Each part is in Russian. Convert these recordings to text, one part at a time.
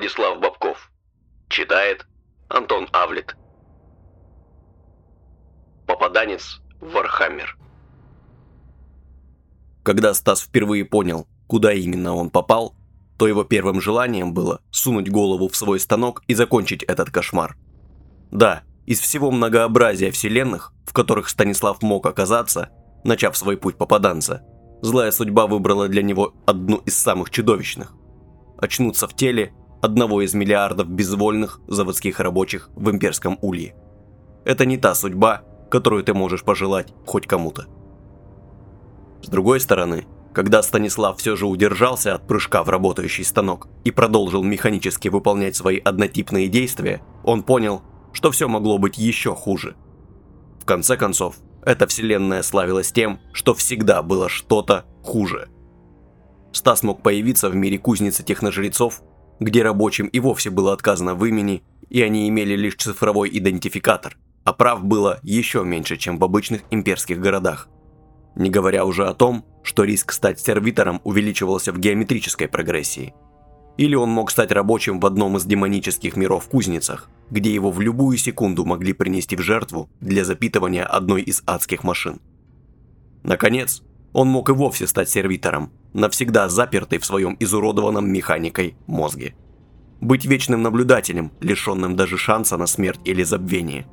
Владислав Бобков. Читает Антон Авлет. Попаданец Вархаммер. Когда Стас впервые понял, куда именно он попал, то его первым желанием было сунуть голову в свой станок и закончить этот кошмар. Да, из всего многообразия вселенных, в которых Станислав мог оказаться, начав свой путь попаданца, злая судьба выбрала для него одну из самых чудовищных. Очнуться в теле одного из миллиардов безвольных заводских рабочих в имперском улье. Это не та судьба, которую ты можешь пожелать хоть кому-то. С другой стороны, когда Станислав все же удержался от прыжка в работающий станок и продолжил механически выполнять свои однотипные действия, он понял, что все могло быть еще хуже. В конце концов, эта вселенная славилась тем, что всегда было что-то хуже. Стас мог появиться в мире кузницы техножрецов, где рабочим и вовсе было отказано в имени, и они имели лишь цифровой идентификатор, а прав было еще меньше, чем в обычных имперских городах. Не говоря уже о том, что риск стать сервитором увеличивался в геометрической прогрессии. Или он мог стать рабочим в одном из демонических миров кузницах, где его в любую секунду могли принести в жертву для запитывания одной из адских машин. Наконец, он мог и вовсе стать сервитором, навсегда запертый в своем изуродованном механикой мозге. Быть вечным наблюдателем, лишенным даже шанса на смерть или забвение.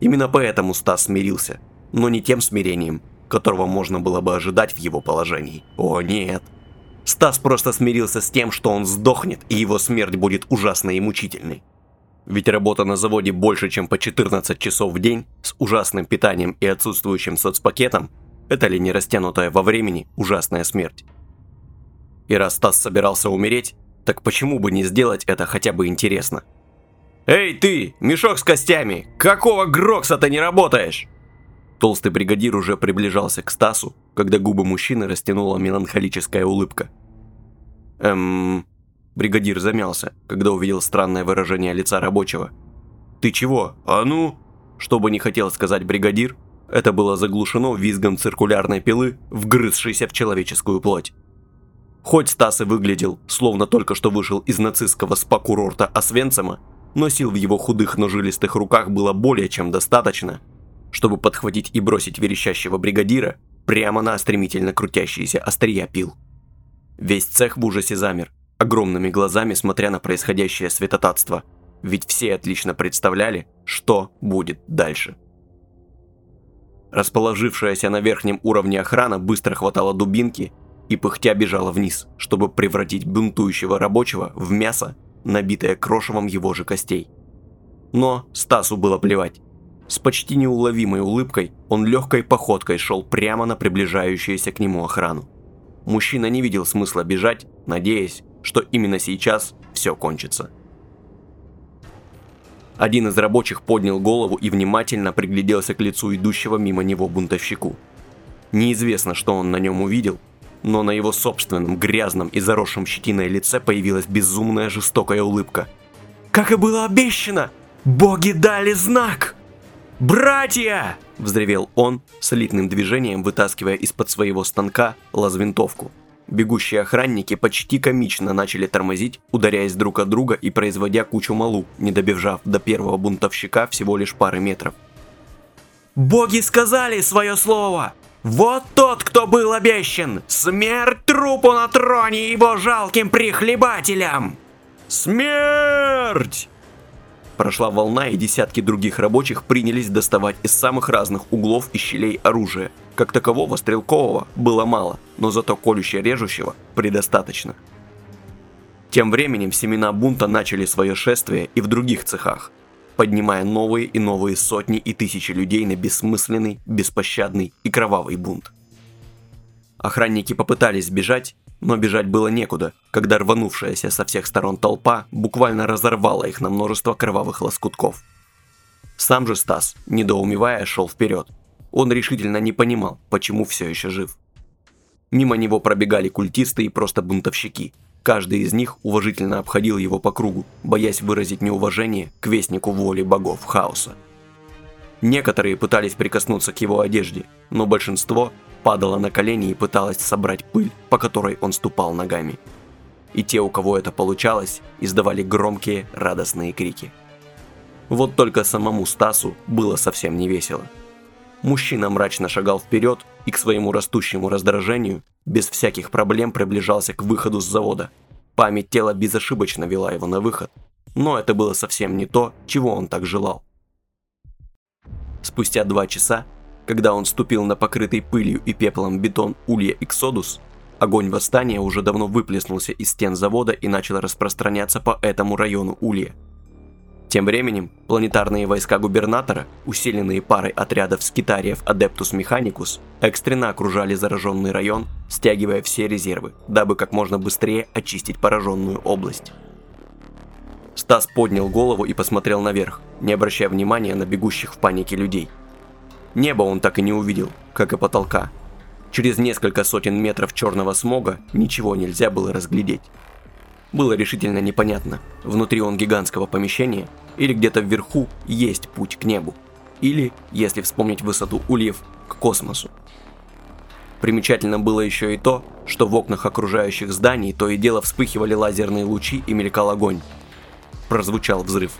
Именно поэтому Стас смирился, но не тем смирением, которого можно было бы ожидать в его положении. О нет. Стас просто смирился с тем, что он сдохнет, и его смерть будет ужасной и мучительной. Ведь работа на заводе больше, чем по 14 часов в день, с ужасным питанием и отсутствующим соцпакетом, это ли не растянутая во времени ужасная смерть? И раз Стас собирался умереть, так почему бы не сделать это хотя бы интересно? «Эй ты, мешок с костями! Какого Грокса ты не работаешь?» Толстый бригадир уже приближался к Стасу, когда губы мужчины растянула меланхолическая улыбка. «Эм...» Бригадир замялся, когда увидел странное выражение лица рабочего. «Ты чего? А ну?» Что бы не хотел сказать бригадир, это было заглушено визгом циркулярной пилы, вгрызшейся в человеческую плоть. Хоть Стас и выглядел, словно только что вышел из нацистского спа-курорта Освенцима, но сил в его худых, но жилистых руках было более чем достаточно, чтобы подхватить и бросить верещащего бригадира прямо на стремительно крутящиеся острия пил. Весь цех в ужасе замер, огромными глазами смотря на происходящее святотатство, ведь все отлично представляли, что будет дальше. Расположившаяся на верхнем уровне охрана быстро хватала дубинки и пыхтя бежала вниз, чтобы превратить бунтующего рабочего в мясо, набитое крошевом его же костей. Но Стасу было плевать. С почти неуловимой улыбкой он легкой походкой шел прямо на приближающуюся к нему охрану. Мужчина не видел смысла бежать, надеясь, что именно сейчас все кончится. Один из рабочих поднял голову и внимательно пригляделся к лицу идущего мимо него бунтовщику. Неизвестно, что он на нем увидел, но на его собственном грязном и заросшем щетиной лице появилась безумная жестокая улыбка. «Как и было обещано! Боги дали знак!» «Братья!» – взревел он, солидным движением вытаскивая из-под своего станка лазвинтовку. Бегущие охранники почти комично начали тормозить, ударяясь друг от друга и производя кучу малу, не добежав до первого бунтовщика всего лишь пары метров. «Боги сказали свое слово! Вот тот, кто был обещан! Смерть трупу на троне его жалким прихлебателям!» «Смерть!» Прошла волна, и десятки других рабочих принялись доставать из самых разных углов и щелей оружие. Как такового стрелкового было мало, но зато колюще-режущего предостаточно. Тем временем семена бунта начали свое шествие и в других цехах, поднимая новые и новые сотни и тысячи людей на бессмысленный, беспощадный и кровавый бунт. Охранники попытались бежать, но бежать было некуда, когда рванувшаяся со всех сторон толпа буквально разорвала их на множество кровавых лоскутков. Сам же Стас, недоумевая, шел вперед. Он решительно не понимал, почему все еще жив. Мимо него пробегали культисты и просто бунтовщики. Каждый из них уважительно обходил его по кругу, боясь выразить неуважение к вестнику воли богов хаоса. Некоторые пытались прикоснуться к его одежде, но большинство падала на колени и пыталась собрать пыль, по которой он ступал ногами. и те, у кого это получалось, издавали громкие радостные крики. Вот только самому Стасу было совсем не весело. Мужчина мрачно шагал вперед и к своему растущему раздражению без всяких проблем приближался к выходу с завода. Память тела безошибочно вела его на выход, но это было совсем не то, чего он так желал. Спустя два часа, когда он ступил на покрытый пылью и пеплом бетон Улья Иксодус, огонь восстания уже давно выплеснулся из стен завода и начал распространяться по этому району Улья. Тем временем планетарные войска губернатора, усиленные парой отрядов скитариев Адептус Механикус, экстренно окружали зараженный район, стягивая все резервы, дабы как можно быстрее очистить пораженную область. Стас поднял голову и посмотрел наверх, не обращая внимания на бегущих в панике людей. Небо он так и не увидел, как и потолка. Через несколько сотен метров черного смога ничего нельзя было разглядеть. Было решительно непонятно, внутри он гигантского помещения или где-то вверху есть путь к небу. Или, если вспомнить высоту ульев, к космосу. Примечательно было еще и то, что в окнах окружающих зданий то и дело вспыхивали лазерные лучи и мелькал огонь прозвучал взрыв.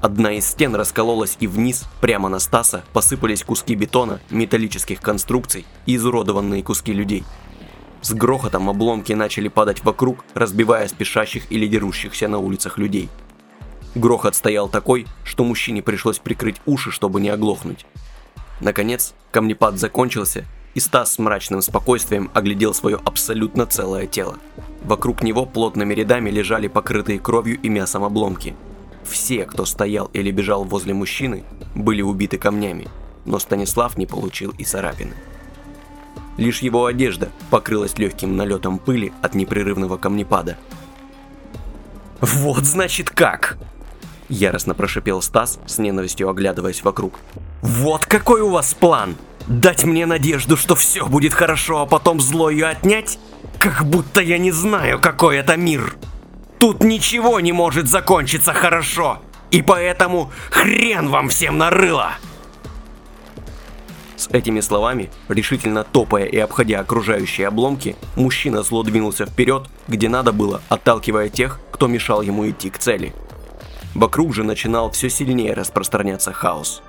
Одна из стен раскололась и вниз, прямо на Стаса, посыпались куски бетона, металлических конструкций и изуродованные куски людей. С грохотом обломки начали падать вокруг, разбивая спешащих или дерущихся на улицах людей. Грохот стоял такой, что мужчине пришлось прикрыть уши, чтобы не оглохнуть. Наконец, камнепад закончился, и Стас с мрачным спокойствием оглядел свое абсолютно целое тело. Вокруг него плотными рядами лежали покрытые кровью и мясом обломки. Все, кто стоял или бежал возле мужчины, были убиты камнями, но Станислав не получил и царапины. Лишь его одежда покрылась легким налетом пыли от непрерывного камнепада. «Вот значит как!» Яростно прошипел Стас, с ненавистью оглядываясь вокруг. «Вот какой у вас план! Дать мне надежду, что все будет хорошо, а потом зло ее отнять? Как будто я не знаю, какой это мир. Тут ничего не может закончиться хорошо. И поэтому хрен вам всем нарыло. С этими словами, решительно топая и обходя окружающие обломки, мужчина зло двинулся вперед, где надо было, отталкивая тех, кто мешал ему идти к цели. Вокруг же начинал все сильнее распространяться хаос.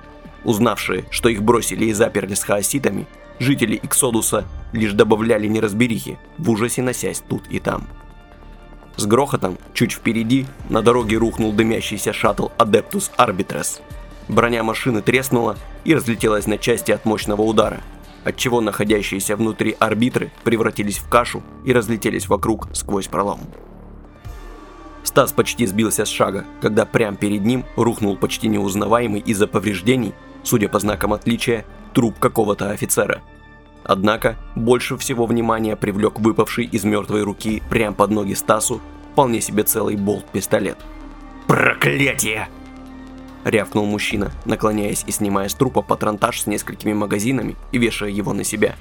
Узнавшие, что их бросили и заперли с хаоситами, Жители Иксодуса лишь добавляли неразберихи, в ужасе носясь тут и там. С грохотом, чуть впереди, на дороге рухнул дымящийся шаттл Адептус Арбитрес. Броня машины треснула и разлетелась на части от мощного удара, отчего находящиеся внутри арбитры превратились в кашу и разлетелись вокруг сквозь пролом. Стас почти сбился с шага, когда прямо перед ним рухнул почти неузнаваемый из-за повреждений, судя по знакам отличия, труп какого-то офицера. Однако, больше всего внимания привлек выпавший из мертвой руки прямо под ноги Стасу вполне себе целый болт-пистолет. «Проклятие!» Рявкнул мужчина, наклоняясь и снимая с трупа патронтаж с несколькими магазинами и вешая его на себя.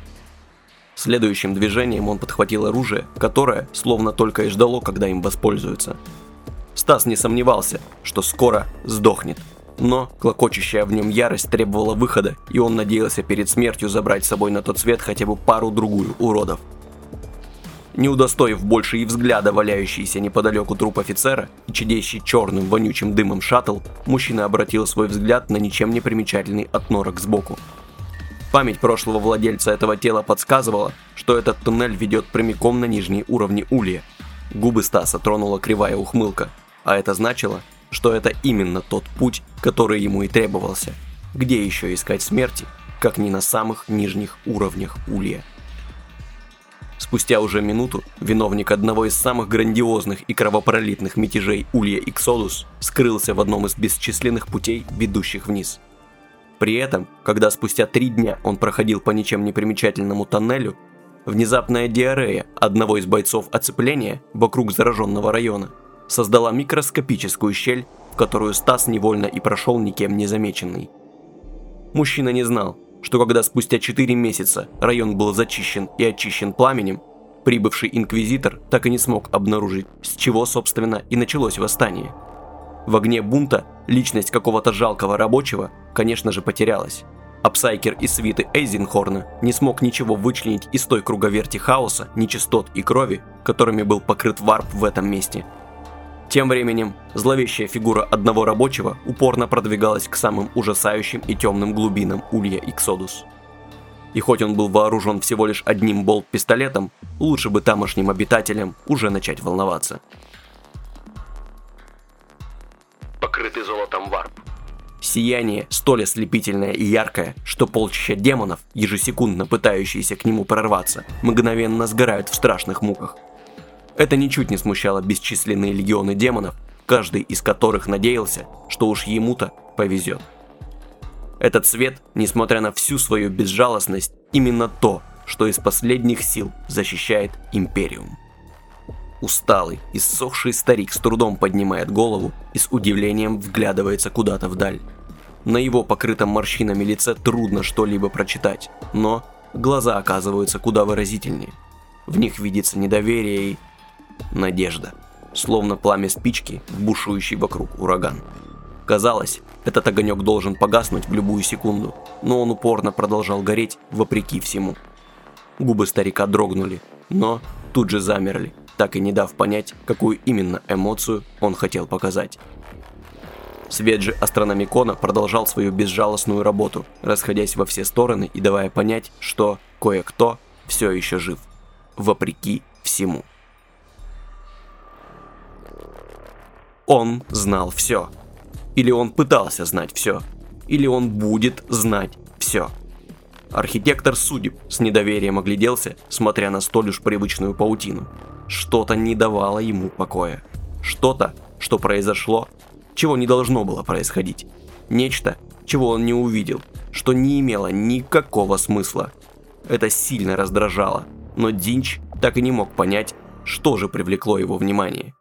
Следующим движением он подхватил оружие, которое словно только и ждало, когда им воспользуются. Стас не сомневался, что скоро сдохнет – но клокочущая в нем ярость требовала выхода, и он надеялся перед смертью забрать с собой на тот свет хотя бы пару-другую уродов. Не удостоив больше и взгляда валяющийся неподалеку труп офицера и чадящий черным вонючим дымом шаттл, мужчина обратил свой взгляд на ничем не примечательный отнорок сбоку. Память прошлого владельца этого тела подсказывала, что этот туннель ведет прямиком на нижние уровни улья. Губы Стаса тронула кривая ухмылка, а это значило, что это именно тот путь, который ему и требовался. Где еще искать смерти, как не на самых нижних уровнях Улья? Спустя уже минуту виновник одного из самых грандиозных и кровопролитных мятежей Улья Иксодус скрылся в одном из бесчисленных путей, ведущих вниз. При этом, когда спустя три дня он проходил по ничем не примечательному тоннелю, внезапная диарея одного из бойцов оцепления вокруг зараженного района – создала микроскопическую щель, в которую Стас невольно и прошел никем не замеченный. Мужчина не знал, что когда спустя 4 месяца район был зачищен и очищен пламенем, прибывший инквизитор так и не смог обнаружить, с чего, собственно, и началось восстание. В огне бунта личность какого-то жалкого рабочего, конечно же, потерялась, а Псайкер из свиты Эйзенхорна не смог ничего вычленить из той круговерти хаоса, нечистот и крови, которыми был покрыт варп в этом месте. Тем временем, зловещая фигура одного рабочего упорно продвигалась к самым ужасающим и темным глубинам Улья Иксодус. И хоть он был вооружен всего лишь одним болт-пистолетом, лучше бы тамошним обитателям уже начать волноваться. Покрытый золотом варп. Сияние столь ослепительное и яркое, что полчища демонов, ежесекундно пытающиеся к нему прорваться, мгновенно сгорают в страшных муках. Это ничуть не смущало бесчисленные легионы демонов, каждый из которых надеялся, что уж ему-то повезет. Этот свет, несмотря на всю свою безжалостность, именно то, что из последних сил защищает Империум. Усталый, иссохший старик с трудом поднимает голову и с удивлением вглядывается куда-то вдаль. На его покрытом морщинами лице трудно что-либо прочитать, но глаза оказываются куда выразительнее. В них видится недоверие и надежда, словно пламя спички, бушующий вокруг ураган. Казалось, этот огонек должен погаснуть в любую секунду, но он упорно продолжал гореть вопреки всему. Губы старика дрогнули, но тут же замерли, так и не дав понять, какую именно эмоцию он хотел показать. Свет же астрономикона продолжал свою безжалостную работу, расходясь во все стороны и давая понять, что кое-кто все еще жив, вопреки всему. Он знал все. Или он пытался знать все. Или он будет знать все. Архитектор судеб с недоверием огляделся, смотря на столь уж привычную паутину. Что-то не давало ему покоя. Что-то, что произошло, чего не должно было происходить. Нечто, чего он не увидел, что не имело никакого смысла. Это сильно раздражало, но Динч так и не мог понять, что же привлекло его внимание.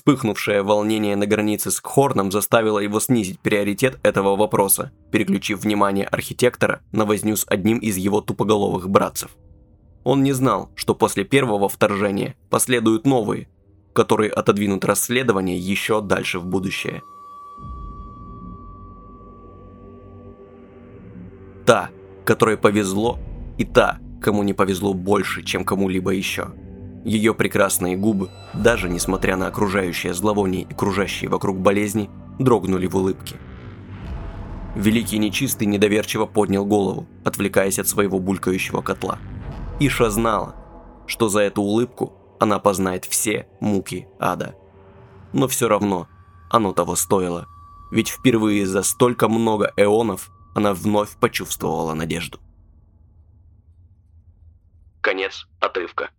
Вспыхнувшее волнение на границе с Кхорном заставило его снизить приоритет этого вопроса, переключив внимание архитектора на возню с одним из его тупоголовых братцев. Он не знал, что после первого вторжения последуют новые, которые отодвинут расследование еще дальше в будущее. Та, которой повезло, и та, кому не повезло больше, чем кому-либо еще – ее прекрасные губы, даже несмотря на окружающее зловоние и кружащие вокруг болезни, дрогнули в улыбке. Великий Нечистый недоверчиво поднял голову, отвлекаясь от своего булькающего котла. Иша знала, что за эту улыбку она познает все муки ада. Но все равно оно того стоило, ведь впервые за столько много эонов она вновь почувствовала надежду. Конец отрывка.